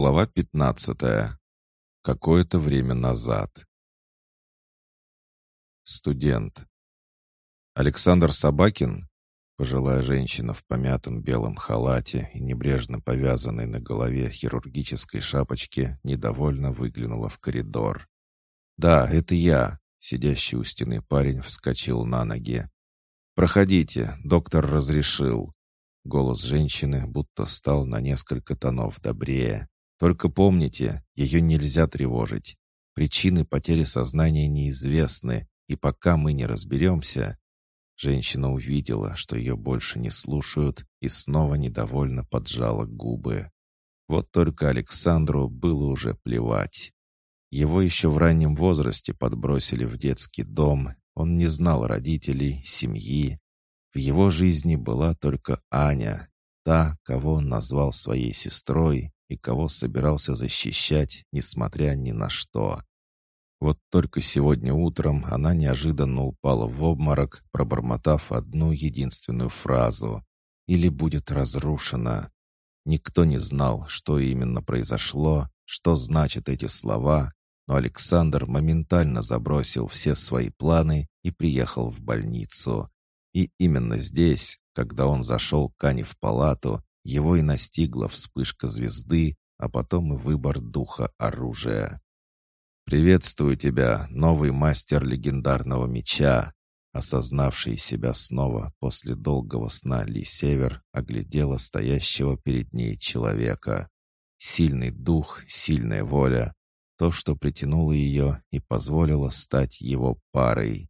Глава 15. Какое-то время назад. Студент. Александр Собакин, пожилая женщина в помятом белом халате и небрежно повязанной на голове хирургической шапочке, недовольно выглянула в коридор. «Да, это я», — сидящий у стены парень вскочил на ноги. «Проходите, доктор разрешил». Голос женщины будто стал на несколько тонов добрее. «Только помните, ее нельзя тревожить. Причины потери сознания неизвестны, и пока мы не разберемся...» Женщина увидела, что ее больше не слушают, и снова недовольно поджала губы. Вот только Александру было уже плевать. Его еще в раннем возрасте подбросили в детский дом, он не знал родителей, семьи, в его жизни была только Аня, та, кого он назвал своей сестрой и кого собирался защищать, несмотря ни на что. Вот только сегодня утром она неожиданно упала в обморок, пробормотав одну единственную фразу «или будет разрушена». Никто не знал, что именно произошло, что значат эти слова, но Александр моментально забросил все свои планы и приехал в больницу. И именно здесь, когда он зашел к Ане в палату, его и настигла вспышка звезды, а потом и выбор духа оружия. «Приветствую тебя, новый мастер легендарного меча!» Осознавший себя снова после долгого сна Ли Север оглядела стоящего перед ней человека. Сильный дух, сильная воля — то, что притянуло ее и позволило стать его парой.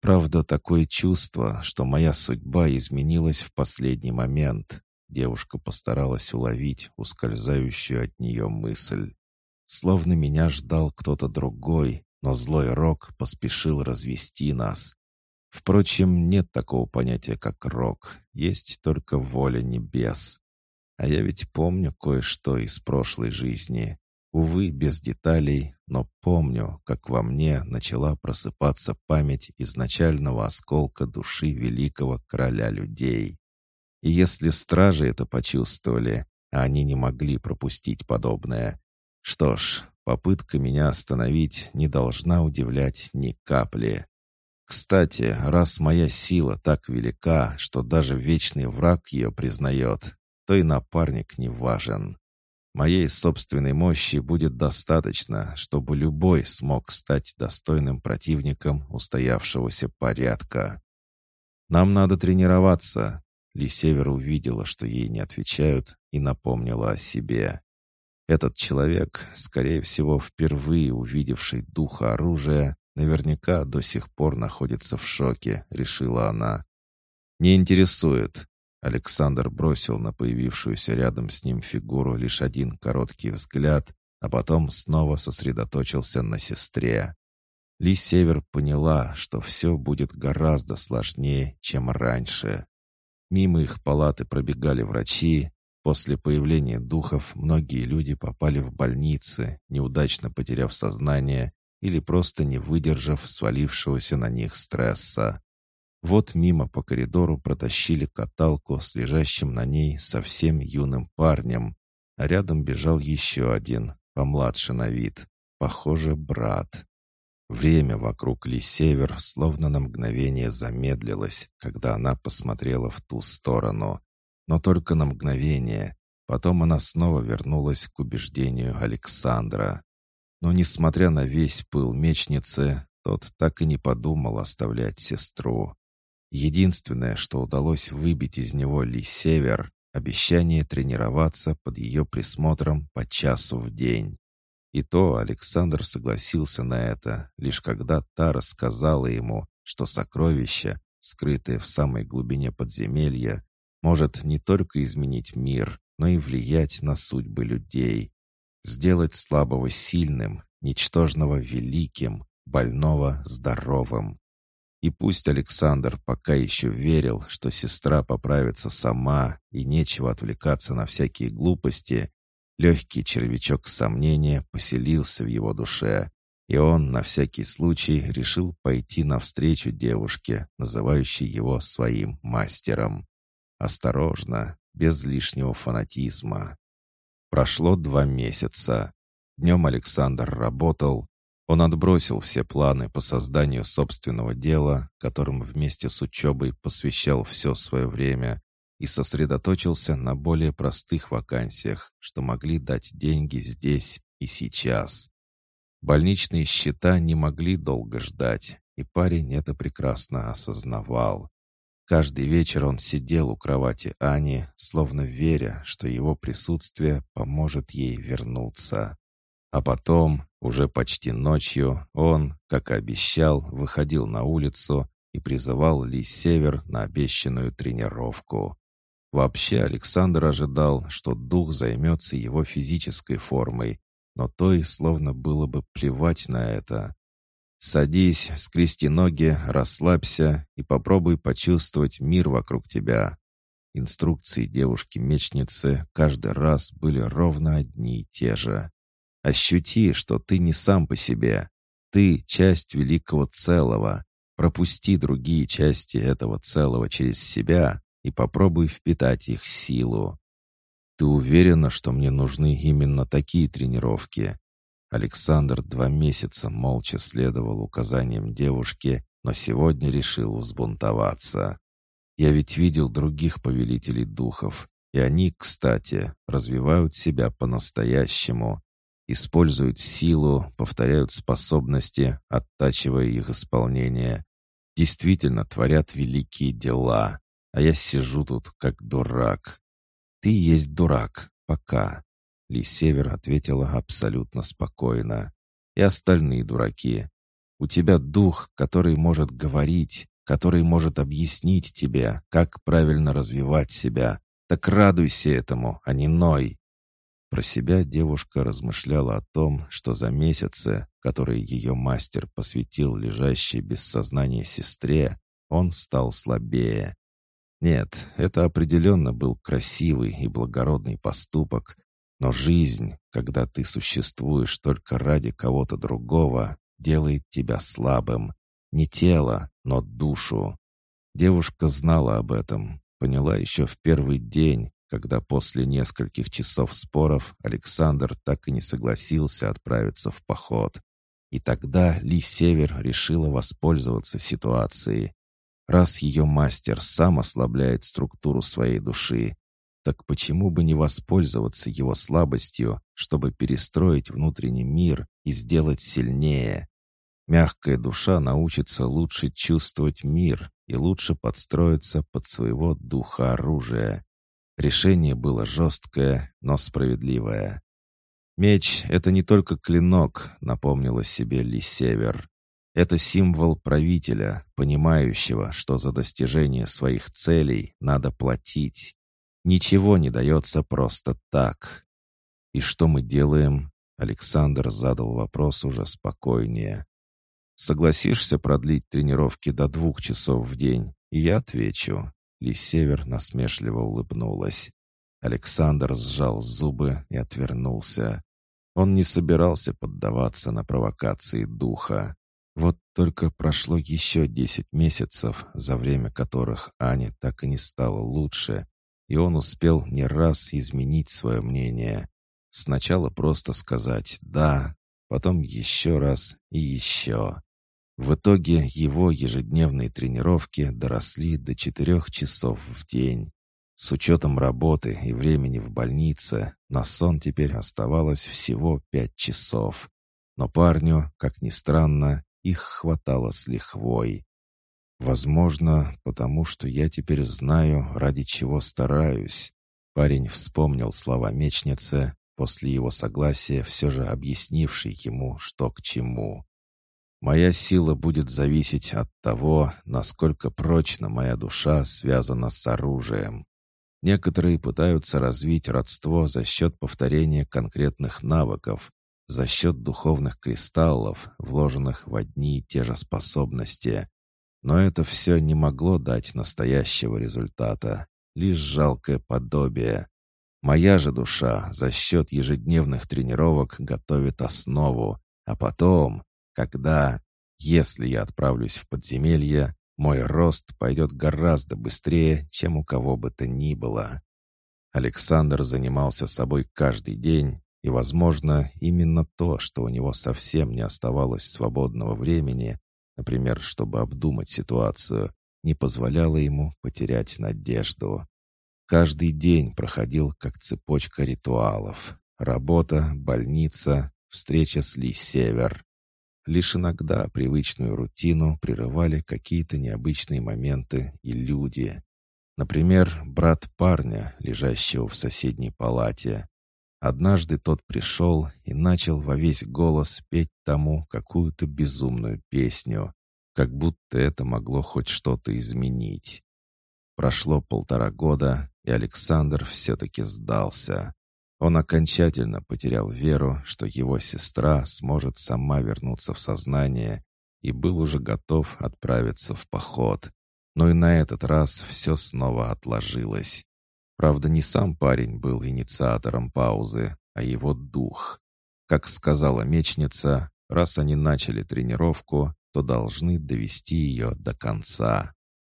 Правда, такое чувство, что моя судьба изменилась в последний момент. Девушка постаралась уловить ускользающую от нее мысль. Словно меня ждал кто-то другой, но злой рок поспешил развести нас. Впрочем, нет такого понятия, как рок. Есть только воля небес. А я ведь помню кое-что из прошлой жизни. Увы, без деталей, но помню, как во мне начала просыпаться память изначального осколка души великого короля людей. И если стражи это почувствовали, а они не могли пропустить подобное, что ж, попытка меня остановить не должна удивлять ни капли. Кстати, раз моя сила так велика, что даже вечный враг ее признает, то и напарник не важен. Моей собственной мощи будет достаточно, чтобы любой смог стать достойным противником устоявшегося порядка. Нам надо тренироваться. Ли Север увидела, что ей не отвечают, и напомнила о себе. Этот человек, скорее всего, впервые увидевший духа оружия, наверняка до сих пор находится в шоке, решила она. «Не интересует. Александр бросил на появившуюся рядом с ним фигуру лишь один короткий взгляд, а потом снова сосредоточился на сестре. Ли Север поняла, что все будет гораздо сложнее, чем раньше. Мимо их палаты пробегали врачи. После появления духов многие люди попали в больницы, неудачно потеряв сознание или просто не выдержав свалившегося на них стресса. Вот мимо по коридору протащили каталку с лежащим на ней совсем юным парнем, а рядом бежал еще один, помладше на вид, похоже, брат. Время вокруг Ли Север словно на мгновение замедлилось, когда она посмотрела в ту сторону. Но только на мгновение. Потом она снова вернулась к убеждению Александра. Но, несмотря на весь пыл мечницы, тот так и не подумал оставлять сестру. Единственное, что удалось выбить из него Ли Север, обещание тренироваться под ее присмотром по часу в день. И то Александр согласился на это, лишь когда та рассказала ему, что сокровище, скрытое в самой глубине подземелья, может не только изменить мир, но и влиять на судьбы людей, сделать слабого сильным, ничтожного великим, больного здоровым. И пусть Александр пока еще верил, что сестра поправится сама и нечего отвлекаться на всякие глупости, легкий червячок сомнения поселился в его душе, и он на всякий случай решил пойти навстречу девушке, называющей его своим мастером. Осторожно, без лишнего фанатизма. Прошло два месяца. Днем Александр работал. Он отбросил все планы по созданию собственного дела, которым вместе с учебой посвящал все свое время, и сосредоточился на более простых вакансиях, что могли дать деньги здесь и сейчас. Больничные счета не могли долго ждать, и парень это прекрасно осознавал. Каждый вечер он сидел у кровати Ани, словно веря, что его присутствие поможет ей вернуться. А потом, уже почти ночью, он, как и обещал, выходил на улицу и призывал Ли Север на обещанную тренировку. Вообще Александр ожидал, что дух займется его физической формой, но той словно было бы плевать на это. Садись, скрести ноги, расслабься и попробуй почувствовать мир вокруг тебя. Инструкции девушки-мечницы каждый раз были ровно одни и те же. Ощути, что ты не сам по себе. Ты — часть великого целого. Пропусти другие части этого целого через себя и попробуй впитать их силу. Ты уверена, что мне нужны именно такие тренировки? Александр два месяца молча следовал указаниям девушки, но сегодня решил взбунтоваться. Я ведь видел других повелителей духов, и они, кстати, развивают себя по-настоящему, используют силу, повторяют способности, оттачивая их исполнение, действительно творят великие дела, а я сижу тут как дурак. Ты есть дурак, пока. Ли Север ответила абсолютно спокойно. «И остальные дураки. У тебя дух, который может говорить, который может объяснить тебе, как правильно развивать себя. Так радуйся этому, а не ной». Про себя девушка размышляла о том, что за месяцы, которые ее мастер посвятил лежащей без сознания сестре, он стал слабее. Нет, это определенно был красивый и благородный поступок, но жизнь, когда ты существуешь только ради кого-то другого, делает тебя слабым. Не тело, но душу. Девушка знала об этом, поняла еще в первый день, когда после нескольких часов споров Александр так и не согласился отправиться в поход. И тогда Ли Север решила воспользоваться ситуацией. Раз ее мастер сам ослабляет структуру своей души, так почему бы не воспользоваться его слабостью, чтобы перестроить внутренний мир и сделать сильнее? Мягкая душа научится лучше чувствовать мир и лучше подстроиться под своего духа оружия. Решение было жесткое, но справедливое. «Меч — это не только клинок», — напомнила себе Ли Север. «Это символ правителя, понимающего, что за достижение своих целей надо платить. Ничего не дается просто так. И что мы делаем? Александр задал вопрос уже спокойнее. Согласишься продлить тренировки до двух часов в день? И я отвечу. Ли Север насмешливо улыбнулась. Александр сжал зубы и отвернулся. Он не собирался поддаваться на провокации духа. Вот только прошло еще десять месяцев, за время которых Аня так и не стала лучше, и он успел не раз изменить свое мнение. Сначала просто сказать «да», потом еще раз и еще. В итоге его ежедневные тренировки доросли до четырех часов в день. С учетом работы и времени в больнице, на сон теперь оставалось всего пять часов. Но парню, как ни странно, их хватало с лихвой. Возможно, потому что я теперь знаю, ради чего стараюсь. Парень вспомнил слова мечницы, после его согласия все же объяснивший ему, что к чему. Моя сила будет зависеть от того, насколько прочно моя душа связана с оружием. Некоторые пытаются развить родство за счет повторения конкретных навыков, за счет духовных кристаллов, вложенных в одни и те же способности. Но это все не могло дать настоящего результата, лишь жалкое подобие. Моя же душа за счет ежедневных тренировок готовит основу, а потом, когда, если я отправлюсь в подземелье, мой рост пойдет гораздо быстрее, чем у кого бы то ни было. Александр занимался собой каждый день, и, возможно, именно то, что у него совсем не оставалось свободного времени, например, чтобы обдумать ситуацию, не позволяло ему потерять надежду. Каждый день проходил как цепочка ритуалов. Работа, больница, встреча с Ли Север. Лишь иногда привычную рутину прерывали какие-то необычные моменты и люди. Например, брат парня, лежащего в соседней палате. Однажды тот пришел и начал во весь голос петь тому какую-то безумную песню, как будто это могло хоть что-то изменить. Прошло полтора года, и Александр все-таки сдался. Он окончательно потерял веру, что его сестра сможет сама вернуться в сознание, и был уже готов отправиться в поход. Но и на этот раз все снова отложилось. Правда, не сам парень был инициатором паузы, а его дух. Как сказала мечница, раз они начали тренировку, то должны довести ее до конца.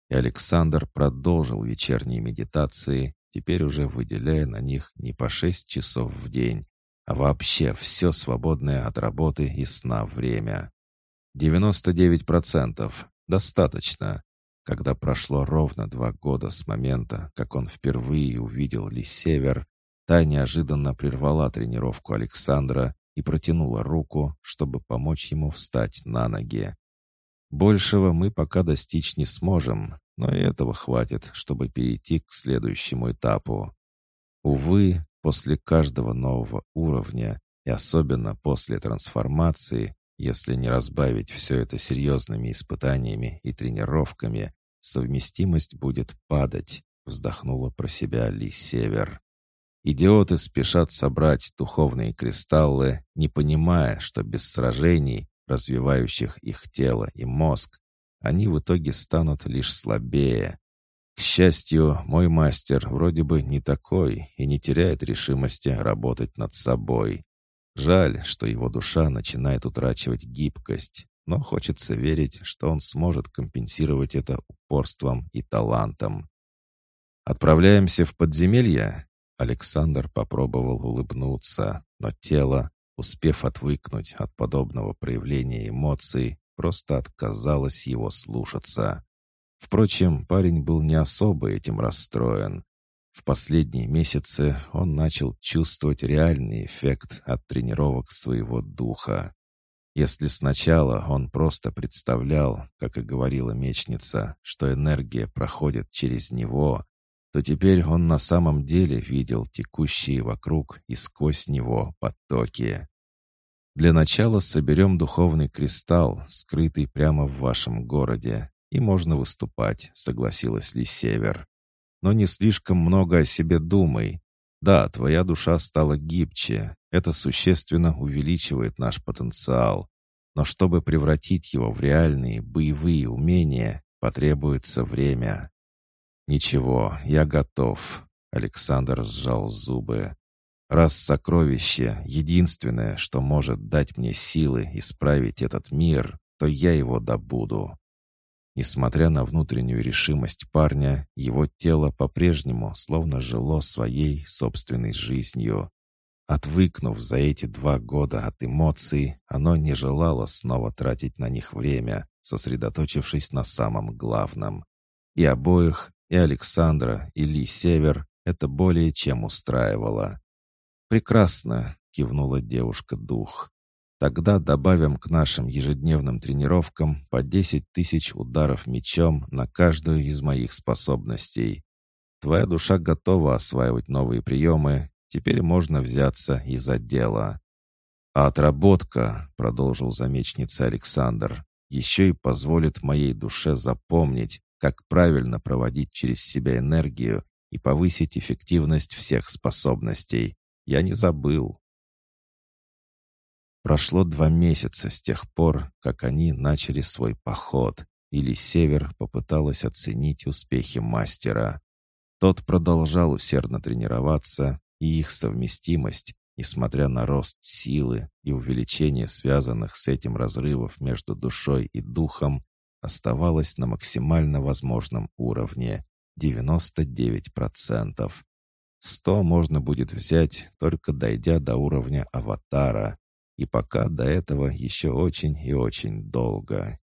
И Александр продолжил вечерние медитации, теперь уже выделяя на них не по шесть часов в день, а вообще все свободное от работы и сна время. 99%. Достаточно. Когда прошло ровно два года с момента, как он впервые увидел Ли Север, та неожиданно прервала тренировку Александра и протянула руку, чтобы помочь ему встать на ноги. Большего мы пока достичь не сможем, но и этого хватит, чтобы перейти к следующему этапу. Увы, после каждого нового уровня, и особенно после трансформации, если не разбавить все это серьезными испытаниями и тренировками, совместимость будет падать, вздохнула про себя Ли Север. Идиоты спешат собрать духовные кристаллы, не понимая, что без сражений развивающих их тело и мозг, они в итоге станут лишь слабее. К счастью, мой мастер вроде бы не такой и не теряет решимости работать над собой. Жаль, что его душа начинает утрачивать гибкость, но хочется верить, что он сможет компенсировать это упорством и талантом. «Отправляемся в подземелье?» Александр попробовал улыбнуться, но тело, успев отвыкнуть от подобного проявления эмоций, просто отказалась его слушаться. Впрочем, парень был не особо этим расстроен. В последние месяцы он начал чувствовать реальный эффект от тренировок своего духа. Если сначала он просто представлял, как и говорила мечница, что энергия проходит через него, то теперь он на самом деле видел текущие вокруг и сквозь него потоки. Для начала соберем духовный кристалл, скрытый прямо в вашем городе, и можно выступать», — согласилась ли Север. «Но не слишком много о себе думай. Да, твоя душа стала гибче, это существенно увеличивает наш потенциал. Но чтобы превратить его в реальные боевые умения, потребуется время». «Ничего, я готов», — Александр сжал зубы. Раз сокровище — единственное, что может дать мне силы исправить этот мир, то я его добуду. Несмотря на внутреннюю решимость парня, его тело по-прежнему словно жило своей собственной жизнью. Отвыкнув за эти два года от эмоций, оно не желало снова тратить на них время, сосредоточившись на самом главном. И обоих, и Александра, и Ли Север это более чем устраивало. «Прекрасно», — кивнула девушка-дух. «Тогда добавим к нашим ежедневным тренировкам по десять тысяч ударов мечом на каждую из моих способностей. Твоя душа готова осваивать новые приемы, теперь можно взяться и за дело». «А отработка», — продолжил замечница Александр, «еще и позволит моей душе запомнить, как правильно проводить через себя энергию и повысить эффективность всех способностей. Я не забыл. Прошло два месяца с тех пор, как они начали свой поход, или Север попыталась оценить успехи мастера. Тот продолжал усердно тренироваться, и их совместимость, несмотря на рост силы и увеличение связанных с этим разрывов между душой и духом, оставалась на максимально возможном уровне — 99%. Сто можно будет взять, только дойдя до уровня аватара, и пока до этого еще очень и очень долго.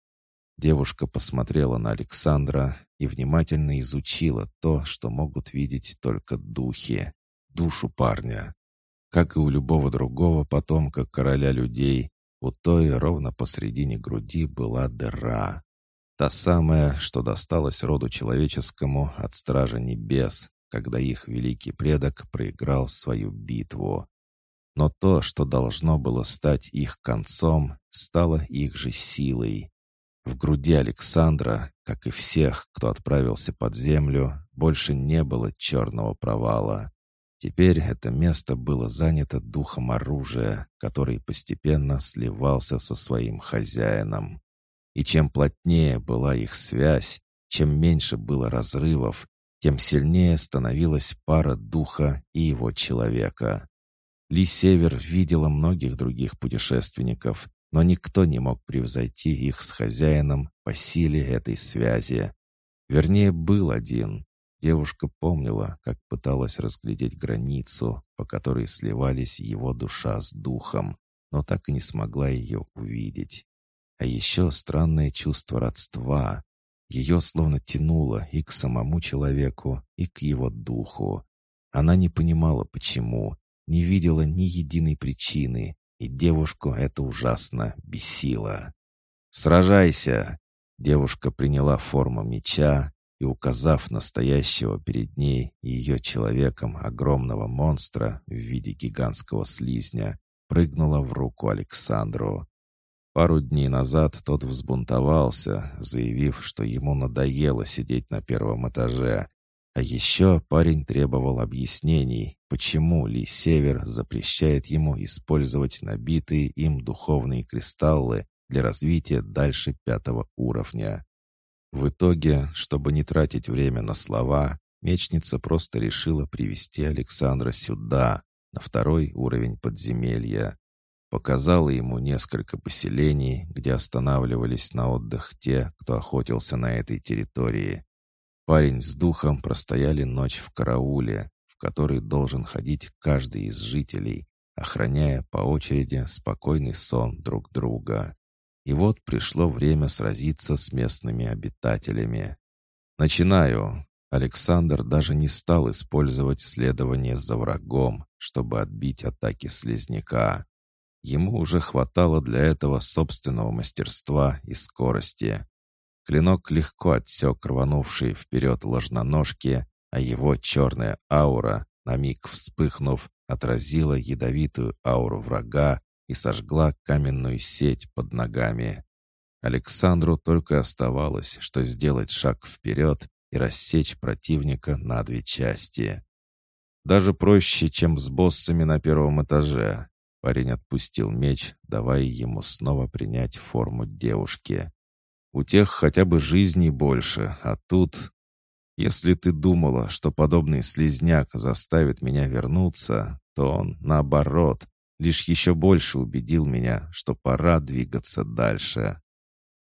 Девушка посмотрела на Александра и внимательно изучила то, что могут видеть только духи, душу парня. Как и у любого другого потомка короля людей, у той ровно посредине груди была дыра. Та самая, что досталась роду человеческому от Стража Небес, когда их великий предок проиграл свою битву. Но то, что должно было стать их концом, стало их же силой. В груди Александра, как и всех, кто отправился под землю, больше не было черного провала. Теперь это место было занято духом оружия, который постепенно сливался со своим хозяином. И чем плотнее была их связь, чем меньше было разрывов, тем сильнее становилась пара духа и его человека. Ли Север видела многих других путешественников, но никто не мог превзойти их с хозяином по силе этой связи. Вернее, был один. Девушка помнила, как пыталась разглядеть границу, по которой сливались его душа с духом, но так и не смогла ее увидеть. А еще странное чувство родства. Ее словно тянуло и к самому человеку, и к его духу. Она не понимала, почему, не видела ни единой причины, и девушку это ужасно бесило. «Сражайся!» Девушка приняла форму меча и, указав настоящего перед ней и ее человеком огромного монстра в виде гигантского слизня, прыгнула в руку Александру. Пару дней назад тот взбунтовался, заявив, что ему надоело сидеть на первом этаже, а еще парень требовал объяснений, почему Ли Север запрещает ему использовать набитые им духовные кристаллы для развития дальше пятого уровня. В итоге, чтобы не тратить время на слова, мечница просто решила привести Александра сюда, на второй уровень подземелья. Показала ему несколько поселений, где останавливались на отдых те, кто охотился на этой территории. Парень с духом простояли ночь в карауле, в который должен ходить каждый из жителей, охраняя по очереди спокойный сон друг друга. И вот пришло время сразиться с местными обитателями. «Начинаю!» Александр даже не стал использовать следование за врагом, чтобы отбить атаки слизняка. Ему уже хватало для этого собственного мастерства и скорости. Клинок легко отсек рванувшие вперед ложноножки, а его черная аура, на миг вспыхнув, отразила ядовитую ауру врага и сожгла каменную сеть под ногами. Александру только оставалось, что сделать шаг вперед и рассечь противника на две части. Даже проще, чем с боссами на первом этаже. Парень отпустил меч, давая ему снова принять форму девушки. У тех хотя бы жизни больше, а тут... Если ты думала, что подобный слезняк заставит меня вернуться, то он, наоборот, лишь еще больше убедил меня, что пора двигаться дальше.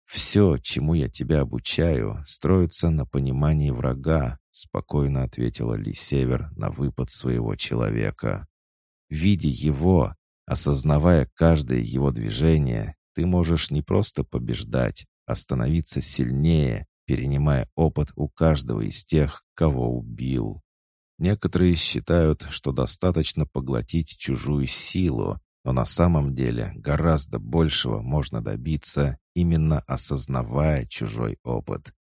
«Все, чему я тебя обучаю, строится на понимании врага», спокойно ответила Ли Север на выпад своего человека. «Видя его, осознавая каждое его движение, ты можешь не просто побеждать, а становиться сильнее, перенимая опыт у каждого из тех, кого убил. Некоторые считают, что достаточно поглотить чужую силу, но на самом деле гораздо большего можно добиться, именно осознавая чужой опыт.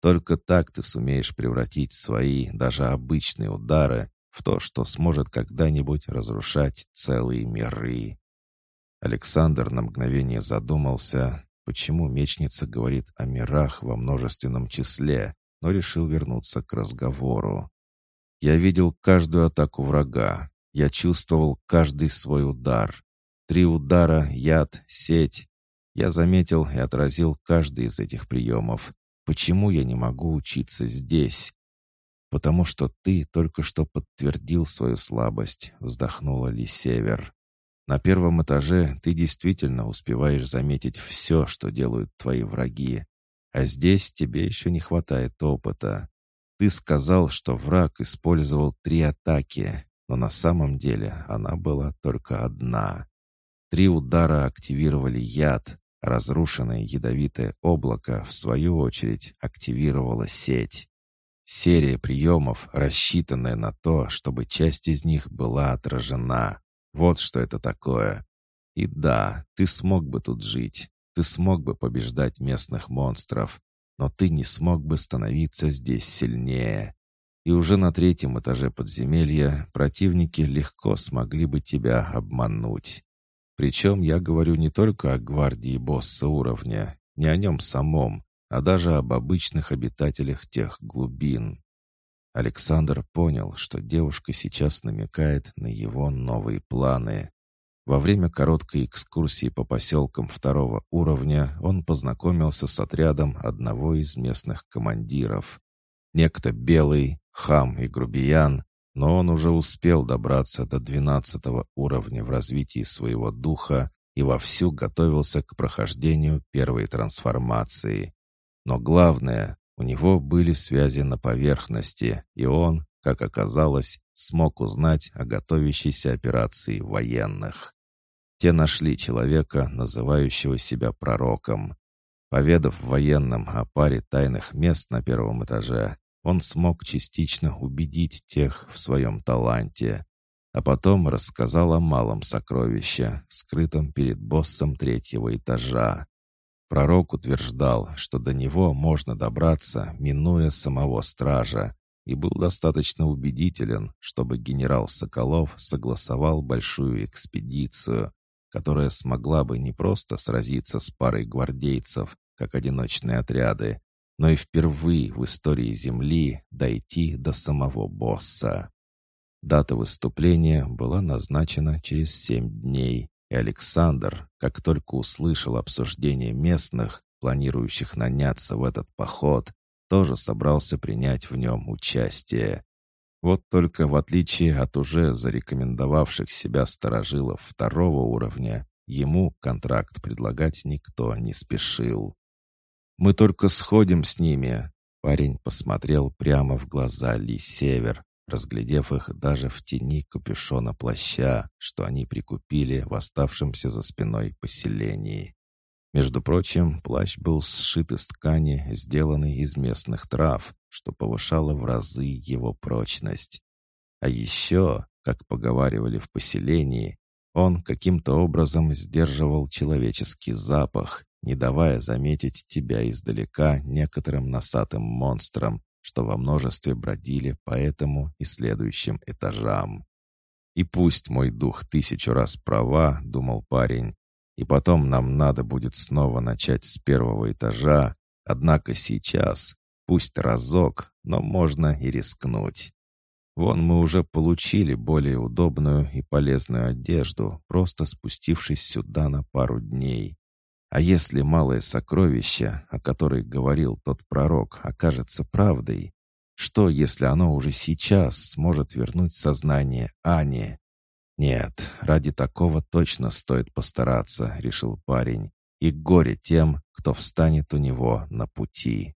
Только так ты сумеешь превратить свои, даже обычные удары в то, что сможет когда-нибудь разрушать целые миры. Александр на мгновение задумался, почему мечница говорит о мирах во множественном числе, но решил вернуться к разговору. Я видел каждую атаку врага. Я чувствовал каждый свой удар. Три удара, яд, сеть. Я заметил и отразил каждый из этих приемов. Почему я не могу учиться здесь? «Потому что ты только что подтвердил свою слабость», — вздохнула Ли Север. На первом этаже ты действительно успеваешь заметить все, что делают твои враги. А здесь тебе еще не хватает опыта. Ты сказал, что враг использовал три атаки, но на самом деле она была только одна. Три удара активировали яд, разрушенное ядовитое облако, в свою очередь, активировало сеть. Серия приемов, рассчитанная на то, чтобы часть из них была отражена. Вот что это такое. И да, ты смог бы тут жить, ты смог бы побеждать местных монстров, но ты не смог бы становиться здесь сильнее. И уже на третьем этаже подземелья противники легко смогли бы тебя обмануть. Причем я говорю не только о гвардии босса уровня, не о нем самом, а даже об обычных обитателях тех глубин. Александр понял, что девушка сейчас намекает на его новые планы. Во время короткой экскурсии по поселкам второго уровня он познакомился с отрядом одного из местных командиров. Некто Белый, Хам и Грубиян, но он уже успел добраться до двенадцатого уровня в развитии своего духа и вовсю готовился к прохождению первой трансформации. Но главное, у него были связи на поверхности, и он, как оказалось, смог узнать о готовящейся операции военных. Те нашли человека, называющего себя пророком. Поведав военным о паре тайных мест на первом этаже, он смог частично убедить тех в своем таланте, а потом рассказал о малом сокровище, скрытом перед боссом третьего этажа. Пророк утверждал, что до него можно добраться, минуя самого стража, и был достаточно убедителен, чтобы генерал Соколов согласовал большую экспедицию, которая смогла бы не просто сразиться с парой гвардейцев, как одиночные отряды, но и впервые в истории Земли дойти до самого босса. Дата выступления была назначена через семь дней, и Александр, как только услышал обсуждение местных, планирующих наняться в этот поход, тоже собрался принять в нем участие. Вот только в отличие от уже зарекомендовавших себя сторожилов второго уровня, ему контракт предлагать никто не спешил. «Мы только сходим с ними», — парень посмотрел прямо в глаза Ли Север, разглядев их даже в тени капюшона плаща, что они прикупили в оставшемся за спиной поселении. Между прочим, плащ был сшит из ткани, сделанной из местных трав, что повышало в разы его прочность. А еще, как поговаривали в поселении, он каким-то образом сдерживал человеческий запах, не давая заметить тебя издалека некоторым носатым монстрам, что во множестве бродили по этому и следующим этажам. «И пусть мой дух тысячу раз права», — думал парень, «и потом нам надо будет снова начать с первого этажа, однако сейчас, пусть разок, но можно и рискнуть». Вон мы уже получили более удобную и полезную одежду, просто спустившись сюда на пару дней. А если малое сокровище, о которой говорил тот пророк, окажется правдой, что, если оно уже сейчас сможет вернуть сознание Ане? Нет, ради такого точно стоит постараться, решил парень. И горе тем, кто встанет у него на пути.